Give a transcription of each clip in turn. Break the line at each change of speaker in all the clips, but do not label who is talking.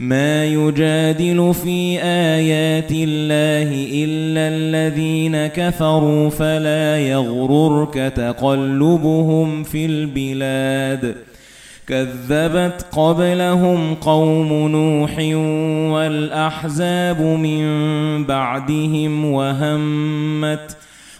ما يجادل في آيات الله إلا الذين كفروا فلا يغررك تقلبهم في البلاد. كذبت قبلهم قوم نوح والأحزاب من بعدهم وهمت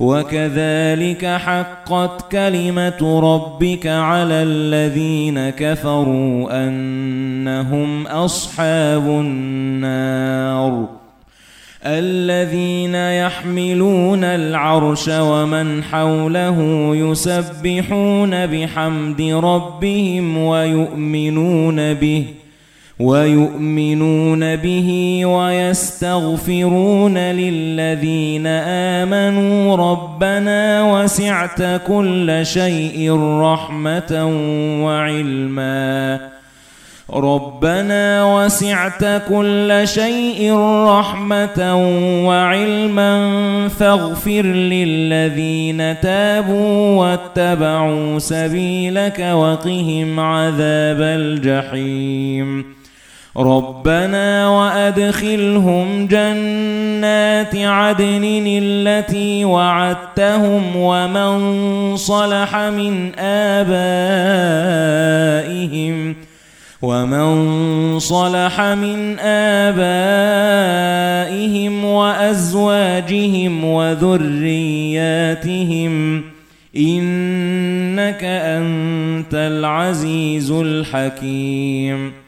وَكَذَلِكَ حَقَّتْ كَلِمَةُ رَبِّكَ عَلَى الَّذِينَ كَفَرُوا أَنَّهُمْ أَصْحَابُ النَّارِ. الَّذِينَ يَحْمِلُونَ الْعَرْشَ وَمَنْ حَوْلَهُ يُسَبِّحُونَ بِحَمْدِ رَبِّهِمْ وَيُؤْمِنُونَ بِهِ. وَيُؤْمِنُونَ بِهِ وَيَسْتَغْفِرُونَ لِلَّذِينَ آمَنُوا رَبَّنَا وَسِعْتَ كُلَّ شَيْءٍ رَحْمَةً وَعِلْمًا. رَبَّنَا وَسِعْتَ كُلَّ شَيْءٍ رَحْمَةً وَعِلْمًا. فَاغْفِرْ لِلَّذِينَ تَابُوا وَاتَّبَعُوا سَبِيلَكَ وَقِهِمْ عَذَابَ الْجَحِيمِ. رَبَّنَا وَأَدْخِلْهُمْ جَنَّاتِ عَدْنٍ الَّتِي وَعَدتَّهُمْ وَمَن صَلَحَ مِنْ آبَائِهِمْ وَمَن صَلَحَ مِنْ آبَائِهِمْ وَأَزْوَاجِهِمْ وَذُرِّيَّاتِهِمْ إِنَّكَ أَنْتَ الْعَزِيزُ الْحَكِيمُ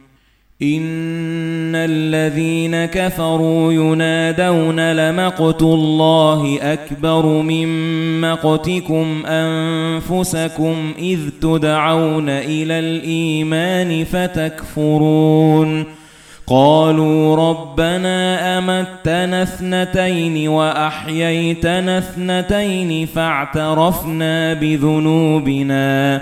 إِنَّ الَّذِينَ كَفَرُوا يُنَادَوْنَ لَمَقْتُ اللَّهِ أَكْبَرُ مِن مَّقْتِكُمْ أَنفُسَكُمْ إِذْ تُدْعَوْنَ إِلَى الْإِيمَانِ فَتَكْفُرُونَ قَالُوا رَبَّنَا أَمَتَّنَا اثْنَتَيْنِ وَأَحْيَيْتَنَا اثْنَتَيْنِ فَاعْتَرَفْنَا بِذُنُوبِنَا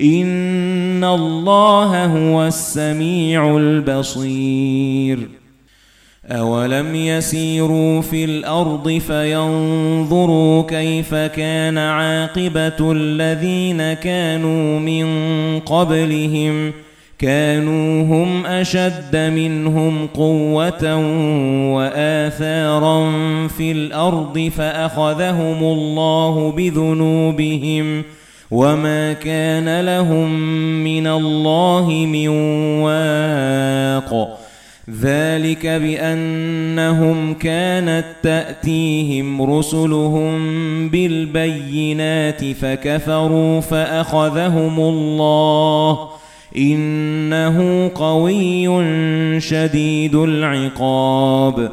إِنَّ اللَّهَ هُوَ السَّمِيعُ الْبَصِيرُ أَوَلَمْ يَسِيرُوا فِي الْأَرْضِ فَيَنظُرُوا كَيْفَ كَانَ عَاقِبَةُ الَّذِينَ كَانُوا مِن قَبْلِهِمْ كَانُوا هُمْ أَشَدَّ مِنْهُمْ قُوَّةً وَآثَارًا فِي الْأَرْضِ فَأَخَذَهُمُ اللَّهُ بِذُنُوبِهِمْ وَمَا كَانَ لَهُم مِّنَ اللَّهِ مِن وَاقٍ. ذَلِكَ بِأَنَّهُمْ كَانَتْ تَأْتِيهِمْ رُسُلُهُم بِالْبَيِّنَاتِ فَكَفَرُوا فَأَخَذَهُمُ اللَّهُ إِنَّهُ قَوِيٌّ شَدِيدُ الْعِقَابِ.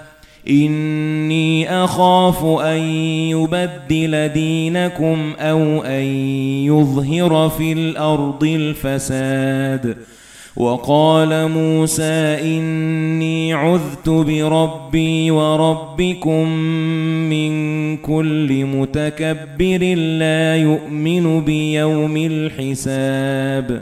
إِنِّي أَخَافُ أَن يُبَدِّلَ دِينَكُمْ أَوْ أَن يُظْهِرَ فِي الْأَرْضِ الْفَسَادَ وَقَالَ مُوسَى إِنِّي عُذْتُ بِرَبِّي وَرَبِّكُمْ مِنْ كُلِّ مُتَكَبِّرٍ لَا يُؤْمِنُ بِيَوْمِ الْحِسَابِ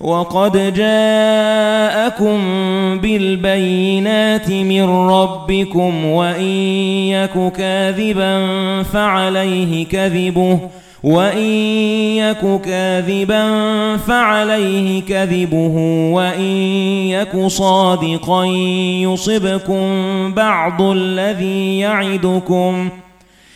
وَقَدْ جَاءَكُم بِالْبَيِّنَاتِ مِنْ رَبِّكُمْ وَإِنْ يَكُ كَاذِبًا فَعَلَيْهِ كَذِبُهُ وَإِنْ يَكُ كَاذِبًا فَعَلَيْهِ كَذِبُهُ وَإِنْ يَكُ صَادِقًا يُصِبْكُم بَعْضُ الَّذِي يَعِدُكُمْ ۖ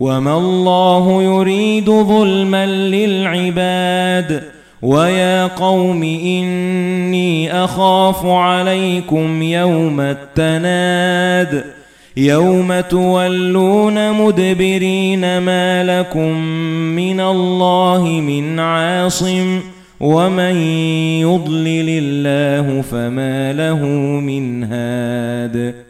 وَمَا اللَّهُ يُرِيدُ ظُلْمًا لِلْعِبَادِ وَيَا قَوْمِ إِنِّي أَخَافُ عَلَيْكُمْ يَوْمَ التَّنَادِ يَوْمَ تُوَلُّونَ مُدْبِرِينَ مَا لَكُمْ مِنَ اللَّهِ مِنْ عَاصِمٍ وَمَن يُضْلِلِ اللَّهُ فَمَا لَهُ مِنْ هَادٍ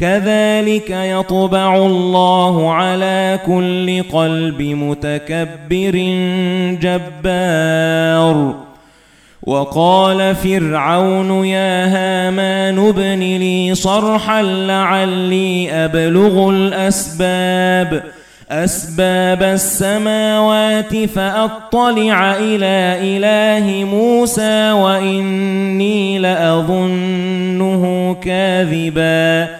كذلك يطبع الله على كل قلب متكبر جبار. وقال فرعون يا هامان ابن لي صرحا لعلي أبلغ الأسباب. أسباب السماوات فأطلع إلى إله موسى وإني لأظنه كاذبا.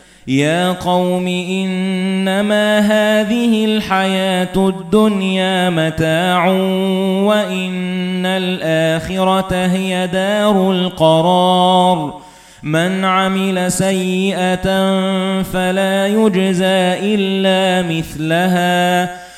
يا قوم إنما هذه الحياة الدنيا متاع وإن الآخرة هي دار القرار من عمل سيئة فلا يجزى إلا مثلها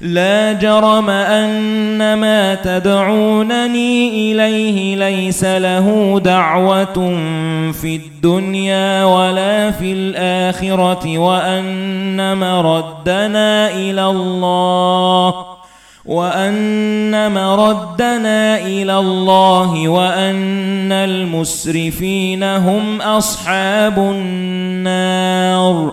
لا جرم أن ما تدعونني إليه ليس له دعوة في الدنيا ولا في الآخرة وأن مردنا إلى الله وأن مردنا إلى الله وأن المسرفين هم أصحاب النار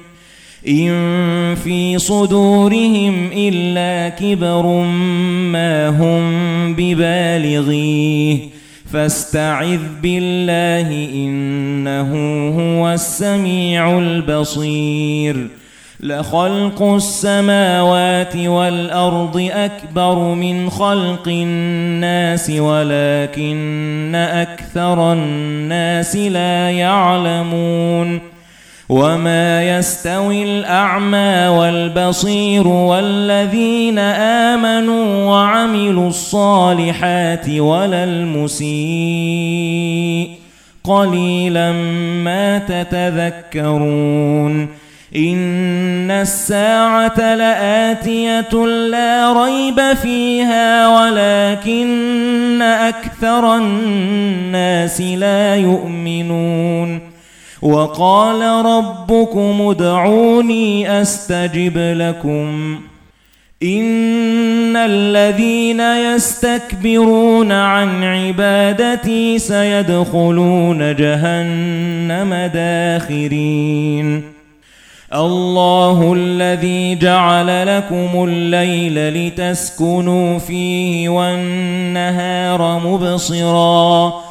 إن في صدورهم إلا كبر ما هم ببالغيه فاستعذ بالله إنه هو السميع البصير لخلق السماوات والأرض أكبر من خلق الناس ولكن أكثر الناس لا يعلمون وَمَا يَسْتَوِي الْأَعْمَى وَالْبَصِيرُ وَالَّذِينَ آمَنُوا وَعَمِلُوا الصَّالِحَاتِ وَلَا الْمُسِيءُ قَلِيلًا مَا تَتَذَكَّرُونَ إِنَّ السَّاعَةَ لَآتِيَةٌ لَا رَيْبَ فِيهَا وَلَكِنَّ أَكْثَرَ النَّاسِ لَا يُؤْمِنُونَ وَقَالَ رَبُّكُمُ ادْعُونِي أَسْتَجِبْ لَكُمْ. إِنَّ الَّذِينَ يَسْتَكْبِرُونَ عَن عِبَادَتِي سَيَدْخُلُونَ جَهَنَّمَ دَاخِرِينَ. اللَّهُ الَّذِي جَعَلَ لَكُمُ اللَّيْلَ لِتَسْكُنُوا فِيهِ وَالنَّهَارَ مُبْصِرًا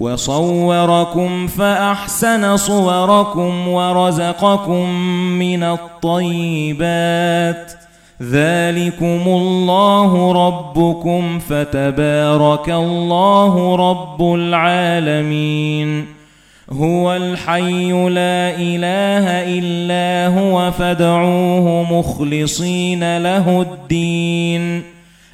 وَصَوَّرَكُمْ فَأَحْسَنَ صُوَرَكُمْ وَرَزَقَكُم مِّنَ الطَّيِّبَاتِ. ذَلِكُمُ اللَّهُ رَبُّكُمْ فَتَبَارَكَ اللَّهُ رَبُّ الْعَالَمِينَ. هُوَ الْحَيُّ لَا إِلَٰهَ إِلَّا هُوَ فَادْعُوهُ مُخْلِصِينَ لَهُ الدِّينَ.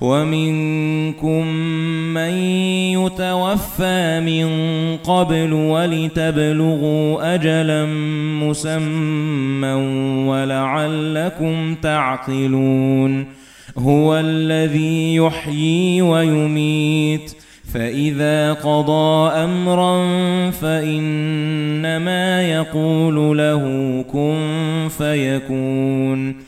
وَمِنكُم مَّن يُتَوَفَّى مِن قَبْلُ وَلِتَبْلُغُوا أَجَلًا مُّسَمًّى وَلَعَلَّكُمْ تَعْقِلُونَ هُوَ الَّذِي يُحْيِي وَيُمِيتُ فَإِذَا قَضَى أَمْرًا فَإِنَّمَا يَقُولُ لَهُ كُن فَيَكُونُ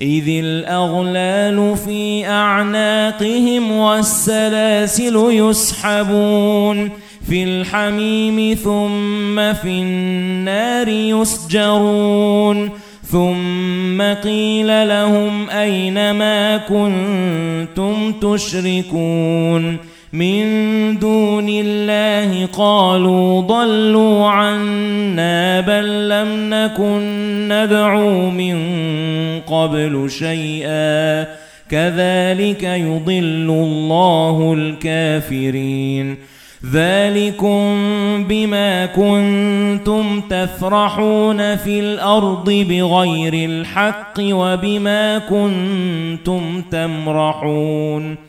إِذِ الْأَغْلَالُ فِي أَعْنَاقِهِمْ وَالسَّلَاسِلُ يُسْحَبُونَ فِي الْحَمِيمِ ثُمَّ فِي النَّارِ يُسْجَرُونَ ثُمَّ قِيلَ لَهُمْ أَيْنَ مَا كُنتُمْ تُشْرِكُونَ مِن دُونِ اللَّهِ قَالُوا ضَلُّوا عَنَّا بَل لَّمْ نَكُن نَّدْعُو مِن قَبْلُ شَيْئًا كَذَلِكَ يُضِلُّ اللَّهُ الْكَافِرِينَ ذَلِكُمْ بِمَا كُنتُمْ تَفْرَحُونَ فِي الْأَرْضِ بِغَيْرِ الْحَقِّ وَبِمَا كُنتُمْ تَمْرَحُونَ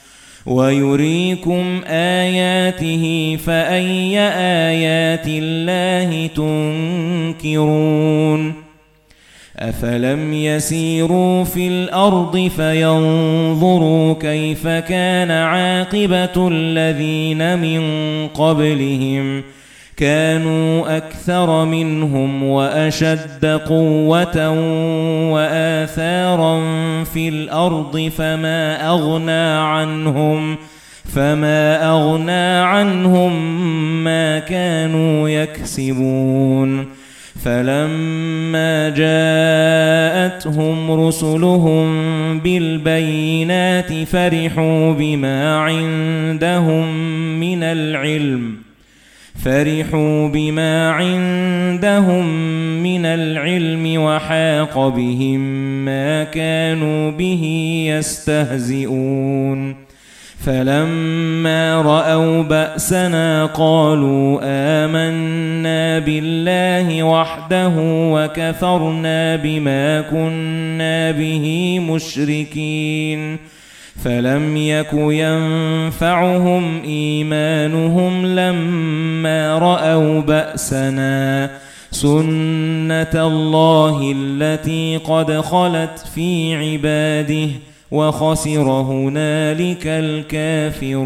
وَيُرِيكُمْ آيَاتِهِ فَأَيَّ آيَاتِ اللَّهِ تُنكِرُونَ أَفَلَمْ يَسِيرُوا فِي الْأَرْضِ فَيَنظُرُوا كَيْفَ كَانَ عَاقِبَةُ الَّذِينَ مِن قَبْلِهِمْ كَانُوا أَكْثَرَ مِنْهُمْ وَأَشَدَّ قُوَّةً وَآثَارًا فِي الْأَرْضِ فَمَا أَغْنَى عَنْهُمْ فَمَا أَغْنَى عَنْهُمْ مَا كَانُوا يَكْسِبُونَ فَلَمَّا جَاءَتْهُمْ رُسُلُهُم بِالْبَيِّنَاتِ فَرِحُوا بِمَا عِندَهُم مِّنَ الْعِلْمِ فَرِحُوا بِمَا عِندَهُم مِّنَ الْعِلْمِ وَحَاقَ بِهِم مَّا كَانُوا بِهِ يَسْتَهْزِئُونَ فَلَمَّا رَأَوْا بَأْسَنَا قَالُوا آمَنَّا بِاللَّهِ وَحْدَهُ وَكَفَرْنَا بِمَا كُنَّا بِهِ مُشْرِكِينَ فَلَمْ يَكُ يَنفَعُهُمْ إِيمَانُهُمْ لَمَّا رَأَوْا بَأْسَنَا. سُنَّةَ اللَّهِ الَّتِي قَدْ خَلَتْ فِي عِبَادِهِ وَخَسِرَ هُنَالِكَ الْكَافِرُونَ.